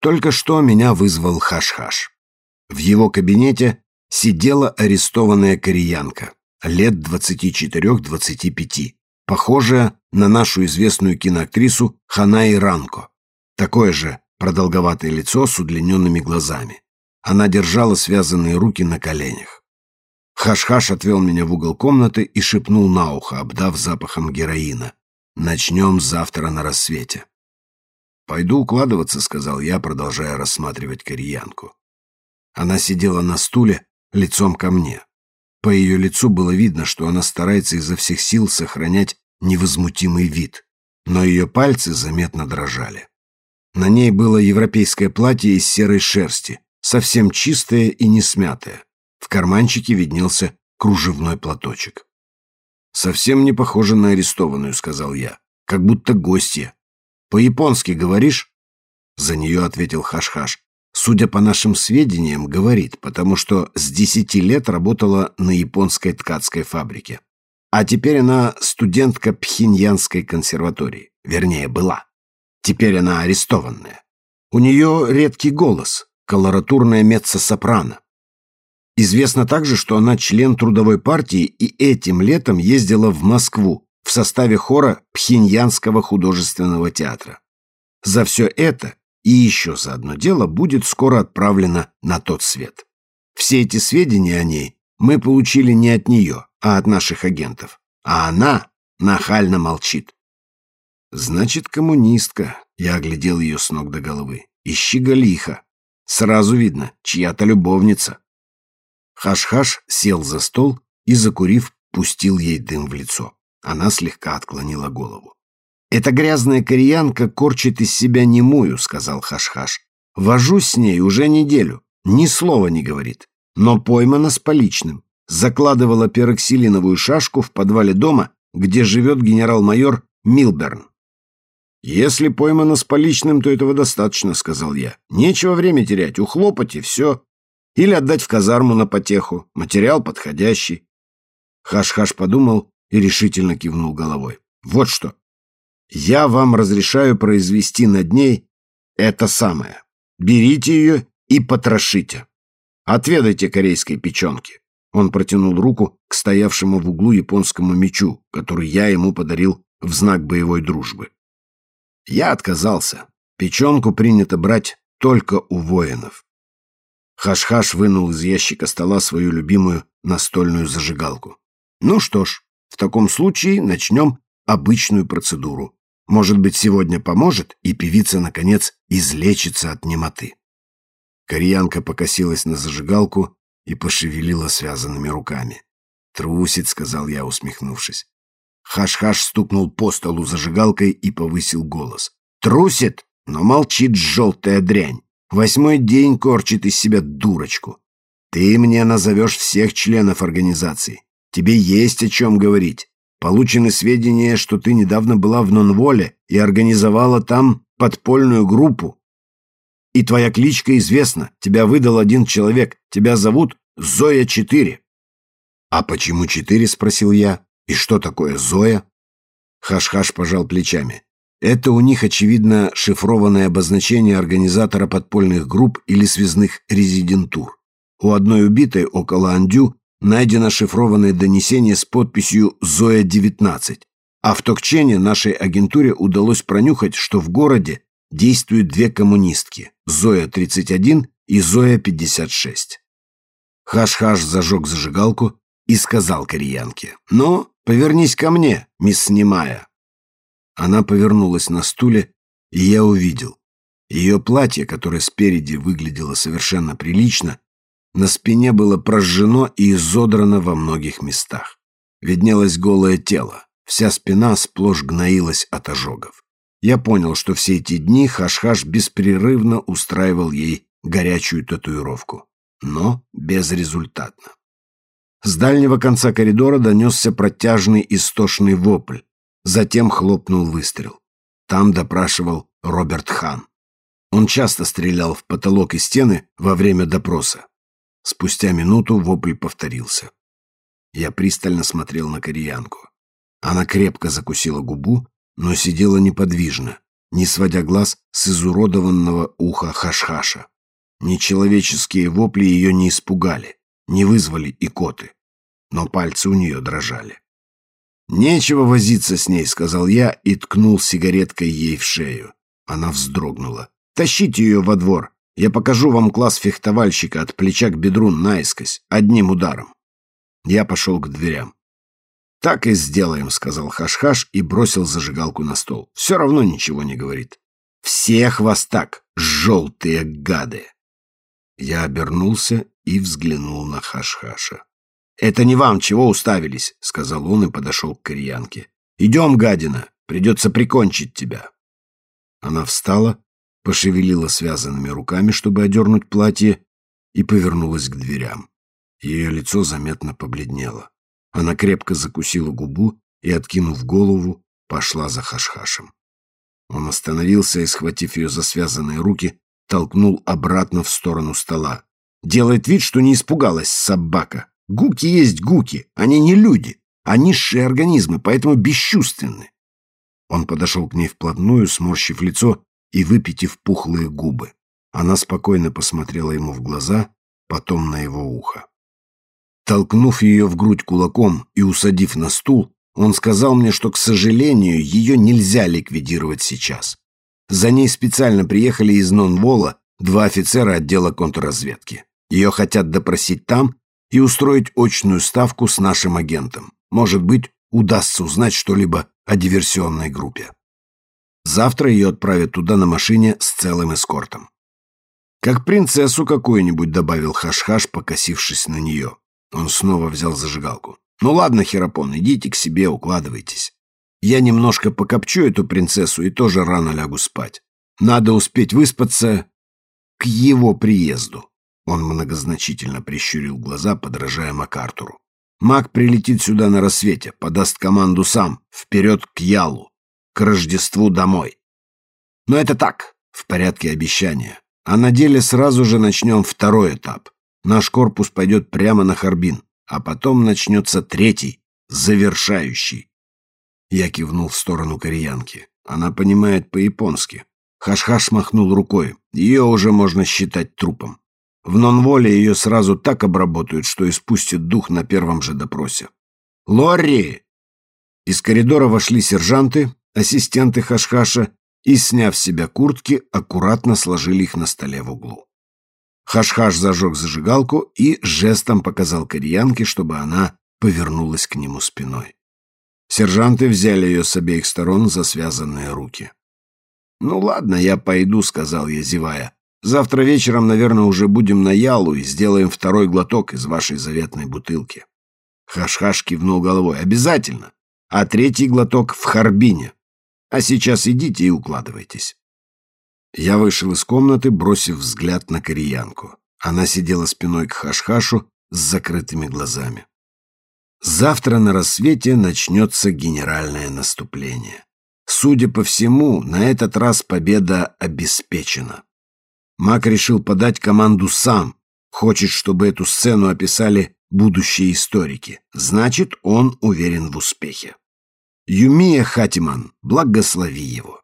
Только что меня вызвал Хаш-Хаш. В его кабинете сидела арестованная кореянка, лет 24-25, похожая на нашу известную киноактрису Ханаи Ранко. Такое же продолговатое лицо с удлиненными глазами. Она держала связанные руки на коленях. Хаш-Хаш отвел меня в угол комнаты и шепнул на ухо, обдав запахом героина. «Начнем завтра на рассвете». «Пойду укладываться», — сказал я, продолжая рассматривать кореянку. Она сидела на стуле, лицом ко мне. По ее лицу было видно, что она старается изо всех сил сохранять невозмутимый вид, но ее пальцы заметно дрожали. На ней было европейское платье из серой шерсти, совсем чистое и не смятое. В карманчике виднелся кружевной платочек. «Совсем не похоже на арестованную», — сказал я. «Как будто гостья. По-японски говоришь?» За нее ответил Хаш-Хаш. Судя по нашим сведениям, говорит, потому что с десяти лет работала на японской ткацкой фабрике. А теперь она студентка Пхеньянской консерватории. Вернее, была. Теперь она арестованная. У нее редкий голос, колоратурная меццо-сопрано. Известно также, что она член трудовой партии и этим летом ездила в Москву в составе хора Пхеньянского художественного театра. За все это и еще за одно дело будет скоро отправлено на тот свет. Все эти сведения о ней мы получили не от нее, а от наших агентов. А она нахально молчит. Значит, коммунистка. Я оглядел ее с ног до головы. Ищи галиха. Сразу видно, чья-то любовница. Хаш-Хаш сел за стол и, закурив, пустил ей дым в лицо. Она слегка отклонила голову. «Эта грязная кореянка корчит из себя немую», — сказал Хаш-Хаш. «Вожусь с ней уже неделю, ни слова не говорит, но поймана с поличным. Закладывала пероксилиновую шашку в подвале дома, где живет генерал-майор Милберн. «Если поймана с поличным, то этого достаточно», — сказал я. «Нечего время терять, ухлопать и все. Или отдать в казарму на потеху. Материал подходящий». Хаш-Хаш подумал и решительно кивнул головой. «Вот что. Я вам разрешаю произвести над ней это самое. Берите ее и потрошите. Отведайте корейской печенки. Он протянул руку к стоявшему в углу японскому мечу, который я ему подарил в знак боевой дружбы. Я отказался. Печенку принято брать только у воинов. Хаш-Хаш вынул из ящика стола свою любимую настольную зажигалку. Ну что ж, в таком случае начнем обычную процедуру. Может быть, сегодня поможет, и певица, наконец, излечится от немоты. Кореянка покосилась на зажигалку и пошевелила связанными руками. «Трусит», — сказал я, усмехнувшись. Хаш-Хаш стукнул по столу зажигалкой и повысил голос. «Трусит, но молчит желтая дрянь. Восьмой день корчит из себя дурочку. Ты мне назовешь всех членов организации. Тебе есть о чем говорить. Получены сведения, что ты недавно была в Нонволе и организовала там подпольную группу. И твоя кличка известна. Тебя выдал один человек. Тебя зовут Зоя-4. А почему 4? спросил я. И что такое Зоя? Хаш-Хаш пожал плечами. Это у них, очевидно, шифрованное обозначение организатора подпольных групп или связных резидентур. У одной убитой около Андю найдено шифрованное донесение с подписью «Зоя-19», а в Токчене нашей агентуре удалось пронюхать, что в городе действуют две коммунистки – Зоя-31 и Зоя-56. Хаш-Хаш зажег зажигалку и сказал кореянке, «Ну, повернись ко мне, мисс Снимая». Она повернулась на стуле, и я увидел. Ее платье, которое спереди выглядело совершенно прилично, на спине было прожжено и изодрано во многих местах. Виднелось голое тело, вся спина сплошь гноилась от ожогов. Я понял, что все эти дни Хаш-Хаш беспрерывно устраивал ей горячую татуировку, но безрезультатно. С дальнего конца коридора донесся протяжный истошный вопль, затем хлопнул выстрел. Там допрашивал Роберт Хан. Он часто стрелял в потолок и стены во время допроса. Спустя минуту вопль повторился. Я пристально смотрел на кореянку. Она крепко закусила губу, но сидела неподвижно, не сводя глаз с изуродованного уха Хашхаша. Нечеловеческие вопли ее не испугали, не вызвали икоты, но пальцы у нее дрожали. «Нечего возиться с ней», — сказал я и ткнул сигареткой ей в шею. Она вздрогнула. «Тащите ее во двор. Я покажу вам класс фехтовальщика от плеча к бедру наискось, одним ударом». Я пошел к дверям. «Так и сделаем», — сказал Хаш-Хаш и бросил зажигалку на стол. «Все равно ничего не говорит. Всех вас так, желтые гады!» Я обернулся и взглянул на Хаш-Хаша. «Это не вам, чего уставились», — сказал он и подошел к кореянке. «Идем, гадина, придется прикончить тебя». Она встала, пошевелила связанными руками, чтобы одернуть платье, и повернулась к дверям. Ее лицо заметно побледнело. Она крепко закусила губу и, откинув голову, пошла за хашхашем. Он остановился и, схватив ее за связанные руки, толкнул обратно в сторону стола. Делает вид, что не испугалась собака. Гуки есть гуки, они не люди. Они низшие организмы, поэтому бесчувственны. Он подошел к ней вплотную, сморщив лицо и выпитив пухлые губы. Она спокойно посмотрела ему в глаза, потом на его ухо. Толкнув ее в грудь кулаком и усадив на стул, он сказал мне, что, к сожалению, ее нельзя ликвидировать сейчас. За ней специально приехали из Нонвола два офицера отдела контрразведки. Ее хотят допросить там и устроить очную ставку с нашим агентом. Может быть, удастся узнать что-либо о диверсионной группе. Завтра ее отправят туда на машине с целым эскортом. «Как принцессу какую-нибудь», — добавил Хаш-Хаш, покосившись на нее. Он снова взял зажигалку. «Ну ладно, Херапон, идите к себе, укладывайтесь. Я немножко покопчу эту принцессу и тоже рано лягу спать. Надо успеть выспаться к его приезду». Он многозначительно прищурил глаза, подражая МакАртуру. «Мак прилетит сюда на рассвете, подаст команду сам, вперед к Ялу, к Рождеству домой. Но это так, в порядке обещания. А на деле сразу же начнем второй этап. Наш корпус пойдет прямо на Харбин, а потом начнется третий, завершающий. Я кивнул в сторону кореянки. Она понимает по-японски. Хаш-Хаш махнул рукой. Ее уже можно считать трупом. В нонволе ее сразу так обработают, что испустит дух на первом же допросе. «Лорри!» Из коридора вошли сержанты, ассистенты Хашхаша и, сняв с себя куртки, аккуратно сложили их на столе в углу. Хаш-Хаш зажег зажигалку и жестом показал кореянке, чтобы она повернулась к нему спиной. Сержанты взяли ее с обеих сторон за связанные руки. «Ну ладно, я пойду», — сказал я, зевая. «Завтра вечером, наверное, уже будем на Ялу и сделаем второй глоток из вашей заветной бутылки». Хаш-Хаш кивнул головой. «Обязательно. А третий глоток в Харбине. А сейчас идите и укладывайтесь». Я вышел из комнаты, бросив взгляд на кореянку. Она сидела спиной к Хашхашу с закрытыми глазами. Завтра на рассвете начнется генеральное наступление. Судя по всему, на этот раз победа обеспечена. Мак решил подать команду сам. Хочет, чтобы эту сцену описали будущие историки. Значит, он уверен в успехе. Юмия Хатиман, благослови его.